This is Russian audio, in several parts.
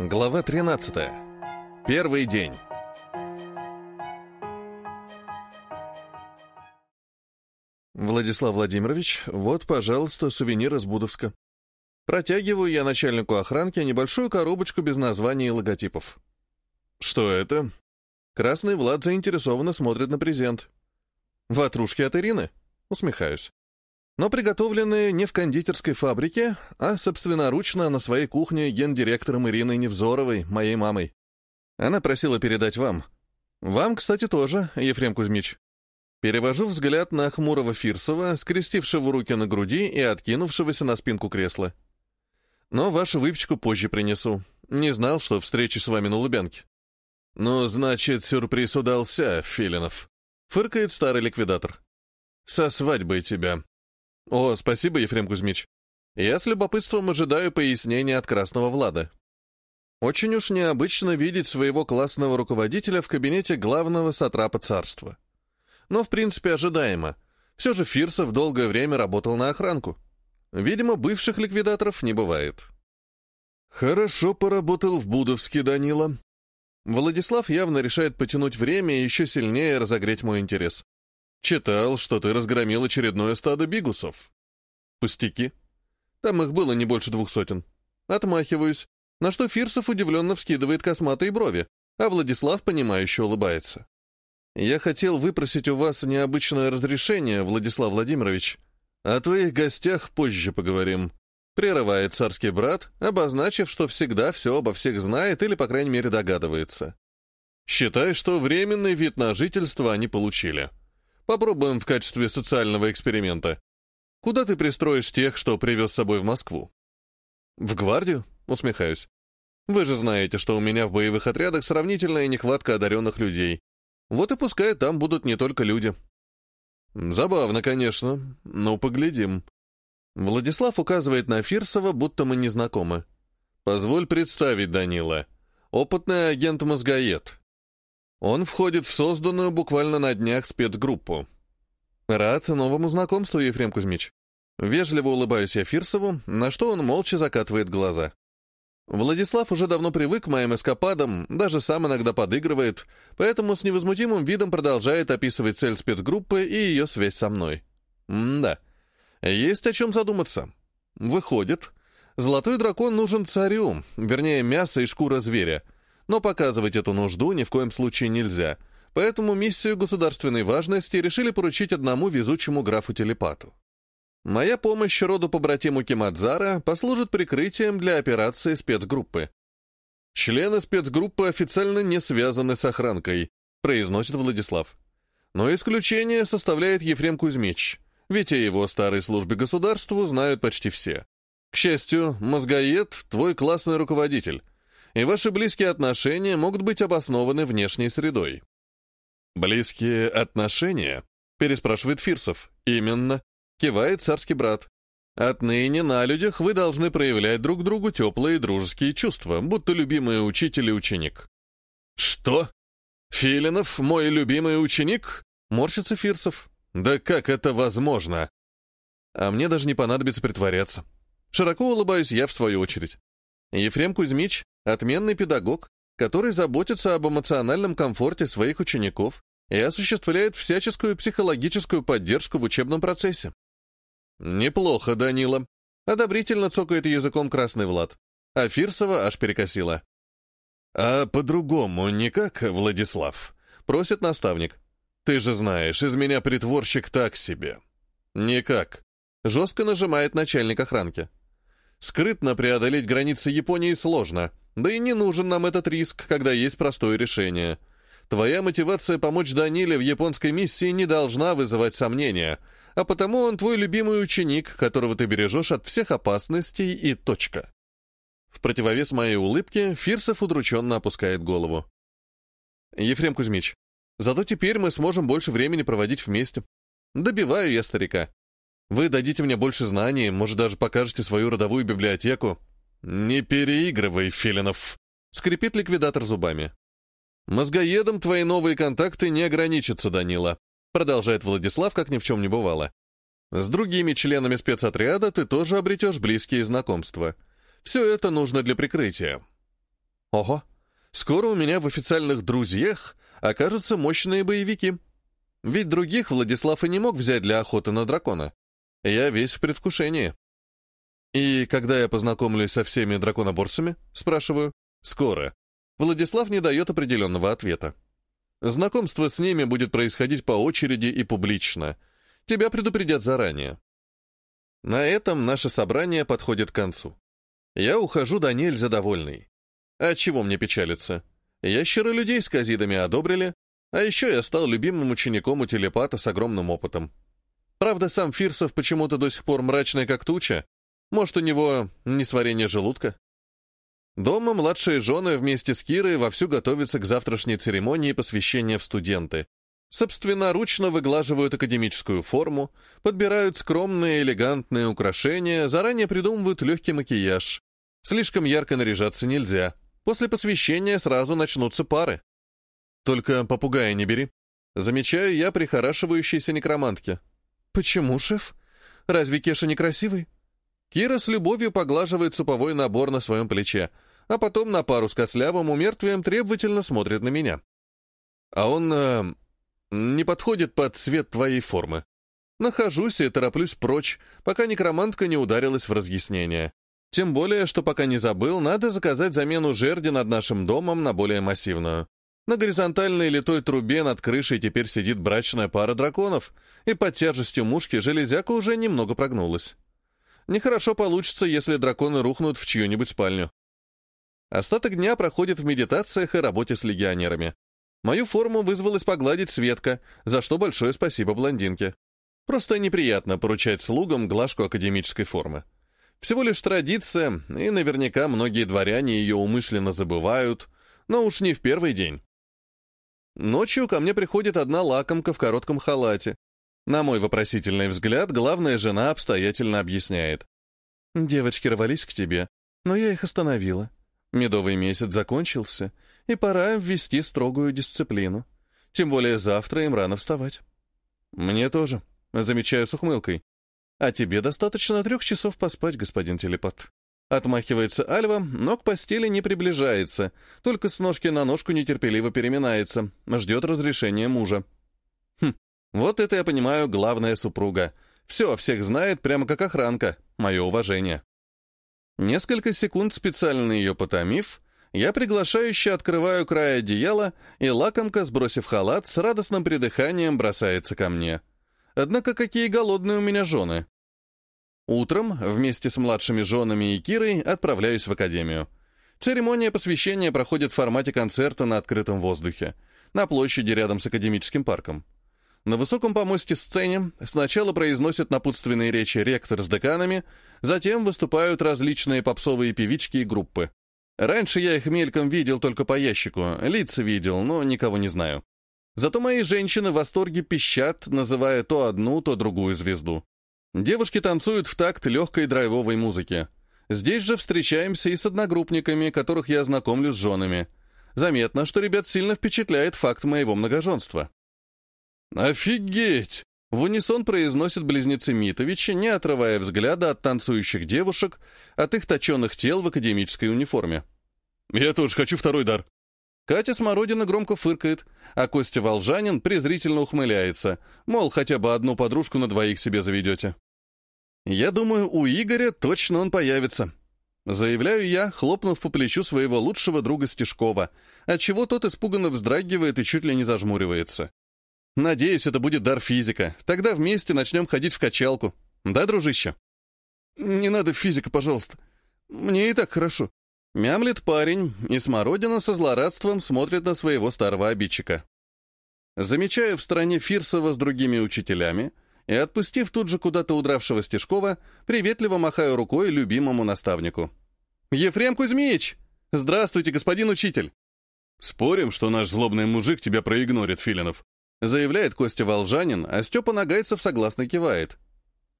Глава 13. Первый день. Владислав Владимирович, вот, пожалуйста, сувенир из Будовска. Протягиваю я начальнику охранки небольшую коробочку без названий и логотипов. Что это? Красный Влад заинтересованно смотрит на презент. Ватрушки от Ирины? Усмехаюсь. Но приготовленные не в кондитерской фабрике, а собственноручно на своей кухне гендиректором Ириной Невзоровой, моей мамой. Она просила передать вам. Вам, кстати, тоже, Ефрем Кузьмич. Перевожу взгляд на хмурого Фирсова, скрестившего руки на груди и откинувшегося на спинку кресла. Но вашу выпечку позже принесу. Не знал, что встречи с вами на Лубянке. «Ну, значит, сюрприз удался, Филинов», — фыркает старый ликвидатор. «Со свадьбой тебя». «О, спасибо, Ефрем Кузьмич. Я с любопытством ожидаю пояснения от Красного Влада. Очень уж необычно видеть своего классного руководителя в кабинете главного сатрапа царства. Но, в принципе, ожидаемо. Все же Фирсов долгое время работал на охранку. Видимо, бывших ликвидаторов не бывает. «Хорошо поработал в Будовске, Данила». Владислав явно решает потянуть время и еще сильнее разогреть мой интерес. «Читал, что ты разгромил очередное стадо бигусов». «Пустяки. Там их было не больше двух сотен. Отмахиваюсь, на что Фирсов удивленно вскидывает косматые брови, а Владислав, понимающе улыбается. «Я хотел выпросить у вас необычное разрешение, Владислав Владимирович, о твоих гостях позже поговорим. Прерывает царский брат, обозначив, что всегда все обо всех знает или, по крайней мере, догадывается. Считай, что временный вид на жительство они получили. Попробуем в качестве социального эксперимента. Куда ты пристроишь тех, что привез с собой в Москву? В гвардию? Усмехаюсь. Вы же знаете, что у меня в боевых отрядах сравнительная нехватка одаренных людей. Вот и пускай там будут не только люди. Забавно, конечно, но поглядим. Владислав указывает на Фирсова, будто мы не знакомы. Позволь представить Данила. Опытный агент-мозгоед. Он входит в созданную буквально на днях спецгруппу. Рад новому знакомству, Ефрем Кузьмич. Вежливо улыбаюсь я Фирсову, на что он молча закатывает глаза. Владислав уже давно привык к моим эскападам, даже сам иногда подыгрывает, поэтому с невозмутимым видом продолжает описывать цель спецгруппы и ее связь со мной. М-да, есть о чем задуматься. Выходит, золотой дракон нужен царю, вернее, мясо и шкура зверя, но показывать эту нужду ни в коем случае нельзя, поэтому миссию государственной важности решили поручить одному везучему графу-телепату. Моя помощь роду побратиму Кимадзара послужит прикрытием для операции спецгруппы. Члены спецгруппы официально не связаны с охранкой, произносит Владислав. Но исключение составляет Ефрем Кузьмич, ведь о его старой службе государству знают почти все. К счастью, мозгоед — твой классный руководитель, и ваши близкие отношения могут быть обоснованы внешней средой. «Близкие отношения?» — переспрашивает Фирсов. «Именно. Кивает царский брат. Отныне на людях вы должны проявлять друг другу теплые дружеские чувства, будто любимый учитель и ученик. Что? Филинов мой любимый ученик? Морщится Фирсов. Да как это возможно? А мне даже не понадобится притворяться. Широко улыбаюсь я в свою очередь. Ефрем Кузьмич — отменный педагог, который заботится об эмоциональном комфорте своих учеников и осуществляет всяческую психологическую поддержку в учебном процессе. «Неплохо, Данила», — одобрительно цокает языком красный Влад. А Фирсова аж перекосила. «А по-другому никак, Владислав?» — просит наставник. «Ты же знаешь, из меня притворщик так себе». «Никак», — жестко нажимает начальник охранки. «Скрытно преодолеть границы Японии сложно, да и не нужен нам этот риск, когда есть простое решение. Твоя мотивация помочь Даниле в японской миссии не должна вызывать сомнения, а потому он твой любимый ученик, которого ты бережешь от всех опасностей и точка. В противовес моей улыбке Фирсов удрученно опускает голову. Ефрем Кузьмич, зато теперь мы сможем больше времени проводить вместе. Добиваю я старика. Вы дадите мне больше знаний, может, даже покажете свою родовую библиотеку. Не переигрывай, Филинов. Скрипит ликвидатор зубами. Мозгоедом твои новые контакты не ограничатся, Данила. Продолжает Владислав, как ни в чем не бывало. С другими членами спецотряда ты тоже обретешь близкие знакомства. Все это нужно для прикрытия. Ого, скоро у меня в официальных друзьях окажутся мощные боевики. Ведь других Владислав и не мог взять для охоты на дракона. Я весь в предвкушении. И когда я познакомлюсь со всеми драконоборцами, спрашиваю, скоро. Владислав не дает определенного ответа. Знакомство с ними будет происходить по очереди и публично. Тебя предупредят заранее. На этом наше собрание подходит к концу. Я ухожу до нельзя довольный. А чего мне печалиться? Ящеры людей с казидами одобрили, а еще я стал любимым учеником у телепата с огромным опытом. Правда, сам Фирсов почему-то до сих пор мрачный, как туча. Может, у него несварение желудка? Дома младшие жены вместе с Кирой вовсю готовятся к завтрашней церемонии посвящения в студенты, собственноручно выглаживают академическую форму, подбирают скромные элегантные украшения, заранее придумывают легкий макияж. Слишком ярко наряжаться нельзя. После посвящения сразу начнутся пары. Только попугая не бери. Замечаю я прихорашивающейся некромантке. Почему, шеф? Разве Кеша некрасивый? Кира с любовью поглаживает суповой набор на своем плече, а потом на пару с кослявым умертвием требовательно смотрит на меня. А он... Э, не подходит под цвет твоей формы. Нахожусь и тороплюсь прочь, пока некромантка не ударилась в разъяснение. Тем более, что пока не забыл, надо заказать замену жерди над нашим домом на более массивную. На горизонтальной литой трубе над крышей теперь сидит брачная пара драконов, и под тяжестью мушки железяка уже немного прогнулась. Нехорошо получится, если драконы рухнут в чью-нибудь спальню. Остаток дня проходит в медитациях и работе с легионерами. Мою форму вызвалась погладить Светка, за что большое спасибо блондинке. Просто неприятно поручать слугам глажку академической формы. Всего лишь традиция, и наверняка многие дворяне ее умышленно забывают, но уж не в первый день. Ночью ко мне приходит одна лакомка в коротком халате. На мой вопросительный взгляд, главная жена обстоятельно объясняет. «Девочки рвались к тебе, но я их остановила. Медовый месяц закончился, и пора ввести строгую дисциплину. Тем более завтра им рано вставать. Мне тоже, замечаю с ухмылкой. А тебе достаточно трех часов поспать, господин телепат. Отмахивается Альва, но к постели не приближается, только с ножки на ножку нетерпеливо переминается, ждет разрешения мужа. Вот это я понимаю, главная супруга. Все всех знает, прямо как охранка. Мое уважение. Несколько секунд специально ее потомив, я приглашающе открываю край одеяла, и лакомка, сбросив халат, с радостным придыханием бросается ко мне. Однако какие голодные у меня жены. Утром, вместе с младшими женами и Кирой, отправляюсь в академию. Церемония посвящения проходит в формате концерта на открытом воздухе, на площади рядом с академическим парком. На высоком помосте сцене сначала произносят напутственные речи ректор с деканами, затем выступают различные попсовые певички и группы. Раньше я их мельком видел только по ящику, лица видел, но никого не знаю. Зато мои женщины в восторге пищат, называя то одну, то другую звезду. Девушки танцуют в такт легкой драйвовой музыки. Здесь же встречаемся и с одногруппниками, которых я знакомлю с женами. Заметно, что ребят сильно впечатляет факт моего многоженства. «Офигеть!» В унисон произносят близнецы Митовичи, не отрывая взгляда от танцующих девушек, от их точенных тел в академической униформе. «Я тоже хочу второй дар». Катя Смородина громко фыркает, а Костя Волжанин презрительно ухмыляется, мол, хотя бы одну подружку на двоих себе заведете. «Я думаю, у Игоря точно он появится», Заявляю я, хлопнув по плечу своего лучшего друга Стешкова, отчего тот испуганно вздрагивает и чуть ли не зажмуривается. Надеюсь, это будет дар физика. Тогда вместе начнем ходить в качалку. Да, дружище? Не надо физика, пожалуйста. Мне и так хорошо. Мямлет парень, и Смородина со злорадством смотрит на своего старого обидчика. Замечаю в стороне Фирсова с другими учителями и, отпустив тут же куда-то удравшего Стешкова, приветливо махаю рукой любимому наставнику. «Ефрем Кузьмич! Здравствуйте, господин учитель!» «Спорим, что наш злобный мужик тебя проигнорит, Филинов?» Заявляет Костя Волжанин, а Степа Нагайцев согласно кивает.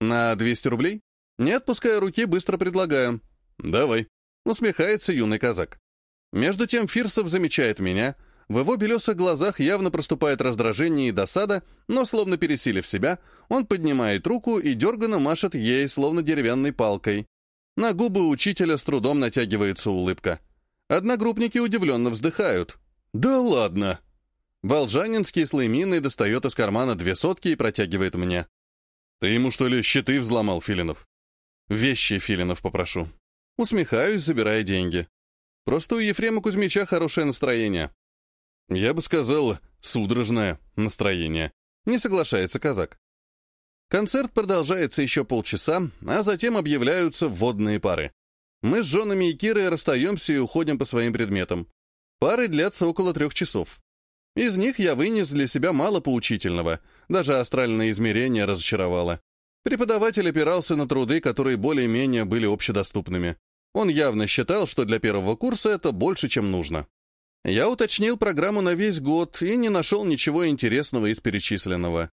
«На 200 рублей?» Не отпуская руки, быстро предлагаю. «Давай», — усмехается юный казак. Между тем Фирсов замечает меня. В его белесых глазах явно проступает раздражение и досада, но, словно пересилив себя, он поднимает руку и дерганно машет ей, словно деревянной палкой. На губы учителя с трудом натягивается улыбка. Одногруппники удивленно вздыхают. «Да ладно!» Волжанин с кислой миной достает из кармана две сотки и протягивает мне. «Ты ему, что ли, щиты взломал, Филинов?» «Вещи Филинов попрошу». Усмехаюсь, забирая деньги. Просто у Ефрема Кузьмича хорошее настроение. Я бы сказал, судорожное настроение. Не соглашается казак. Концерт продолжается еще полчаса, а затем объявляются вводные пары. Мы с женами и Кирой расстаемся и уходим по своим предметам. Пары длятся около трех часов. Из них я вынес для себя мало поучительного, даже астральное измерение разочаровало. Преподаватель опирался на труды, которые более-менее были общедоступными. Он явно считал, что для первого курса это больше, чем нужно. Я уточнил программу на весь год и не нашел ничего интересного из перечисленного.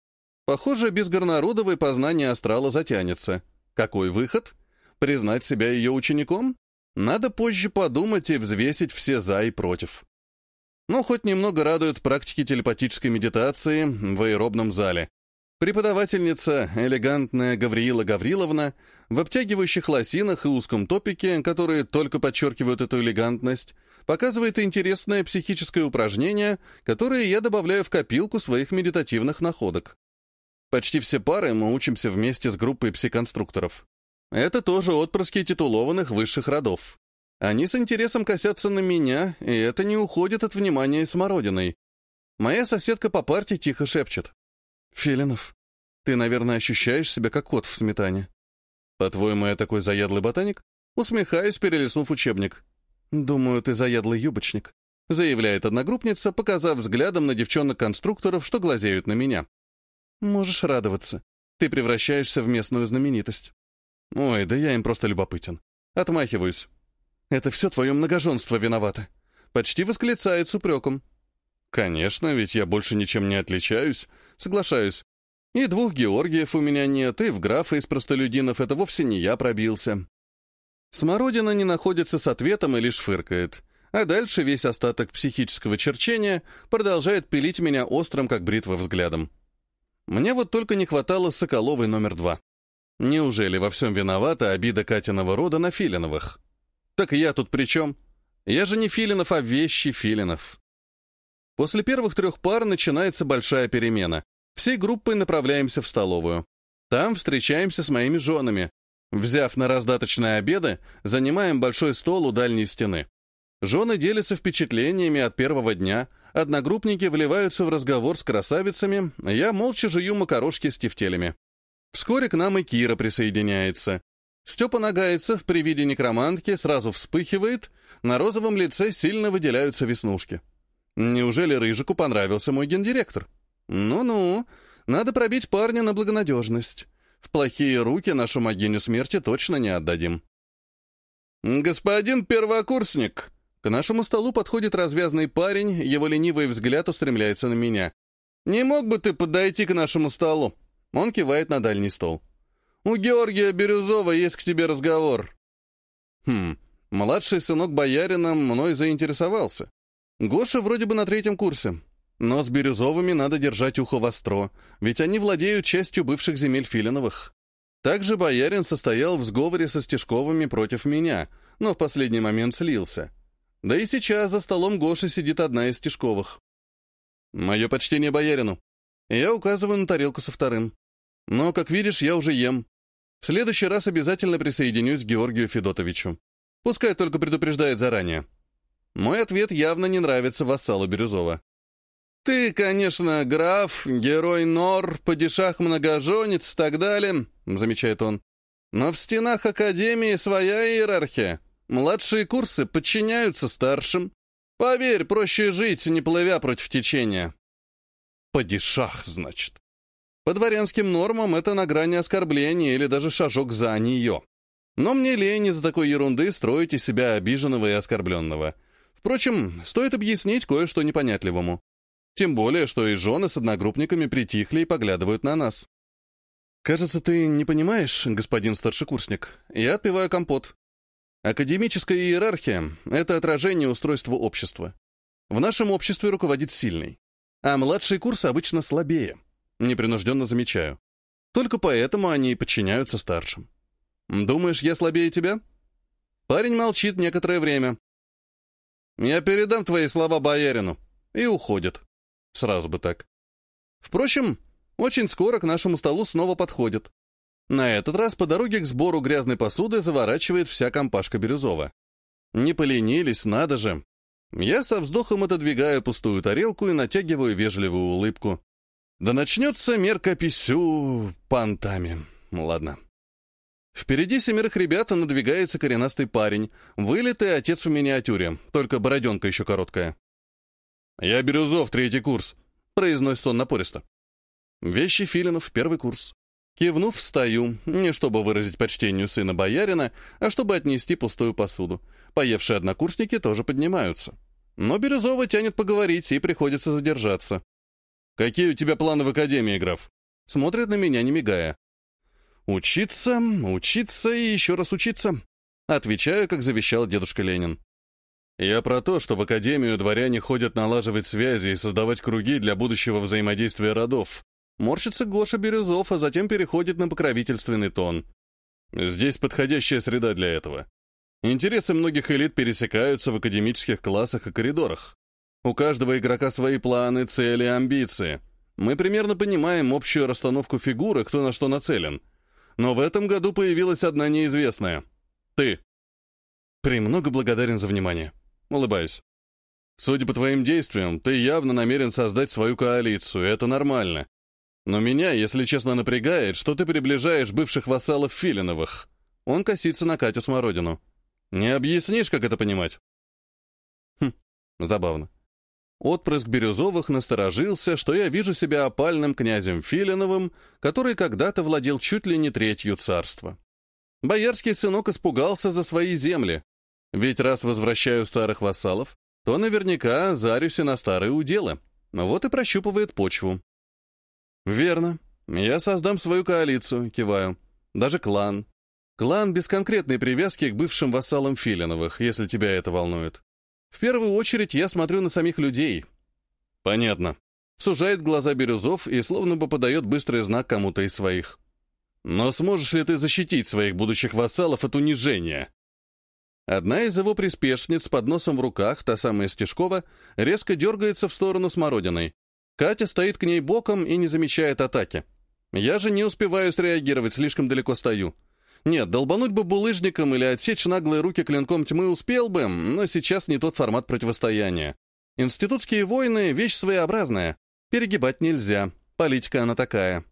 Похоже, без горнорудовой познание астрала затянется. Какой выход? Признать себя ее учеником? Надо позже подумать и взвесить все «за» и «против». Но хоть немного радуют практики телепатической медитации в аэробном зале. Преподавательница, элегантная Гавриила Гавриловна, в обтягивающих лосинах и узком топике, которые только подчеркивают эту элегантность, показывает интересное психическое упражнение, которое я добавляю в копилку своих медитативных находок. Почти все пары мы учимся вместе с группой псиконструкторов. Это тоже отпрыски титулованных высших родов. Они с интересом косятся на меня, и это не уходит от внимания смородиной. Моя соседка по парте тихо шепчет. «Филинов, ты, наверное, ощущаешь себя как кот в сметане». «По-твоему, я такой заядлый ботаник?» Усмехаясь, перелистнув учебник. «Думаю, ты заядлый юбочник», — заявляет одногруппница, показав взглядом на девчонок-конструкторов, что глазеют на меня. «Можешь радоваться. Ты превращаешься в местную знаменитость». «Ой, да я им просто любопытен. Отмахиваюсь. Это все твое многоженство виновато». Почти восклицает с упреком. «Конечно, ведь я больше ничем не отличаюсь. Соглашаюсь. И двух Георгиев у меня нет, и в графа из простолюдинов это вовсе не я пробился». Смородина не находится с ответом и лишь фыркает. А дальше весь остаток психического черчения продолжает пилить меня острым, как бритва, взглядом. Мне вот только не хватало Соколовой номер два. Неужели во всем виновата обида Катиного рода на Филиновых? Так я тут при чем? Я же не Филинов, а вещи Филинов. После первых трех пар начинается большая перемена. Всей группой направляемся в столовую. Там встречаемся с моими женами. Взяв на раздаточные обеды, занимаем большой стол у дальней стены. Жены делятся впечатлениями от первого дня, одногруппники вливаются в разговор с красавицами, я молча жую макарошки с тефтелями. Вскоре к нам и Кира присоединяется. Степа Нагайцев при виде некромантки сразу вспыхивает, на розовом лице сильно выделяются веснушки. Неужели Рыжику понравился мой гендиректор? Ну-ну, надо пробить парня на благонадежность. В плохие руки нашу могиню смерти точно не отдадим. «Господин первокурсник!» К нашему столу подходит развязный парень, его ленивый взгляд устремляется на меня. «Не мог бы ты подойти к нашему столу?» Он кивает на дальний стол. «У Георгия Бирюзова есть к тебе разговор». Хм, младший сынок боярина мной заинтересовался. Гоша вроде бы на третьем курсе. Но с Бирюзовыми надо держать ухо востро, ведь они владеют частью бывших земель Филиновых. Также боярин состоял в сговоре со Стешковыми против меня, но в последний момент слился. Да и сейчас за столом Гоши сидит одна из Стешковых. Мое почтение боярину. Я указываю на тарелку со вторым. Но, как видишь, я уже ем. В следующий раз обязательно присоединюсь к Георгию Федотовичу. Пускай только предупреждает заранее. Мой ответ явно не нравится вассалу Бирюзова. «Ты, конечно, граф, герой Нор, падишах многоженец и так далее», — замечает он. «Но в стенах Академии своя иерархия. Младшие курсы подчиняются старшим. Поверь, проще жить, не плывя против течения». «Падишах, значит», по дворянским нормам это на грани оскорбления или даже шажок за нее. Но мне лень из-за такой ерунды строить из себя обиженного и оскорбленного. Впрочем, стоит объяснить кое-что непонятливому. Тем более, что и жены с одногруппниками притихли и поглядывают на нас. «Кажется, ты не понимаешь, господин старшекурсник. Я отпиваю компот. Академическая иерархия — это отражение устройства общества. В нашем обществе руководит сильный, а младшие курсы обычно слабее. Непринужденно замечаю. Только поэтому они и подчиняются старшим. Думаешь, я слабее тебя? Парень молчит некоторое время. Я передам твои слова боярину. И уходит. Сразу бы так. Впрочем, очень скоро к нашему столу снова подходит. На этот раз по дороге к сбору грязной посуды заворачивает вся компашка Бирюзова. Не поленились, надо же. Я со вздохом отодвигаю пустую тарелку и натягиваю вежливую улыбку. Да начнется мерка писю понтами. Ладно. Впереди семерых ребят надвигается коренастый парень, вылитый отец в миниатюре, только бороденка еще короткая. «Я Бирюзов, третий курс», — произносит он напористо. Вещи Филинов, первый курс. Кивнув, встаю, не чтобы выразить почтению сына боярина, а чтобы отнести пустую посуду. Поевшие однокурсники тоже поднимаются. Но Бирюзова тянет поговорить, и приходится задержаться. «Какие у тебя планы в академии, граф?» Смотрит на меня, не мигая. «Учиться, учиться и еще раз учиться», отвечаю, как завещал дедушка Ленин. Я про то, что в академию дворяне ходят налаживать связи и создавать круги для будущего взаимодействия родов. Морщится Гоша Бирюзов, а затем переходит на покровительственный тон. Здесь подходящая среда для этого. Интересы многих элит пересекаются в академических классах и коридорах. У каждого игрока свои планы, цели, амбиции. Мы примерно понимаем общую расстановку фигуры, кто на что нацелен. Но в этом году появилась одна неизвестная. Ты. Премного благодарен за внимание. Улыбаюсь. Судя по твоим действиям, ты явно намерен создать свою коалицию, это нормально. Но меня, если честно, напрягает, что ты приближаешь бывших вассалов Филиновых. Он косится на Катю Смородину. Не объяснишь, как это понимать? Хм, забавно. Отпрыск Бирюзовых насторожился, что я вижу себя опальным князем Филиновым, который когда-то владел чуть ли не третью царства. Боярский сынок испугался за свои земли. Ведь раз возвращаю старых вассалов, то наверняка зарюсь и на старые уделы. Вот и прощупывает почву. «Верно. Я создам свою коалицию», — киваю. «Даже клан. Клан без конкретной привязки к бывшим вассалам Филиновых, если тебя это волнует. В первую очередь я смотрю на самих людей». «Понятно». Сужает глаза Бирюзов и словно бы подает быстрый знак кому-то из своих. «Но сможешь ли ты защитить своих будущих вассалов от унижения?» Одна из его приспешниц с подносом в руках, та самая Стешкова, резко дергается в сторону Смородиной. Катя стоит к ней боком и не замечает атаки. Я же не успеваю среагировать, слишком далеко стою. Нет, долбануть бы булыжником или отсечь наглые руки клинком тьмы успел бы, но сейчас не тот формат противостояния. Институтские войны — вещь своеобразная. Перегибать нельзя. Политика она такая.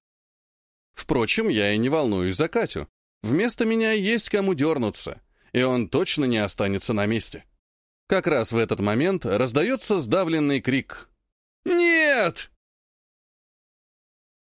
Впрочем, я и не волнуюсь за Катю. Вместо меня есть кому дернуться, и он точно не останется на месте. Как раз в этот момент раздается сдавленный крик — «Нет!»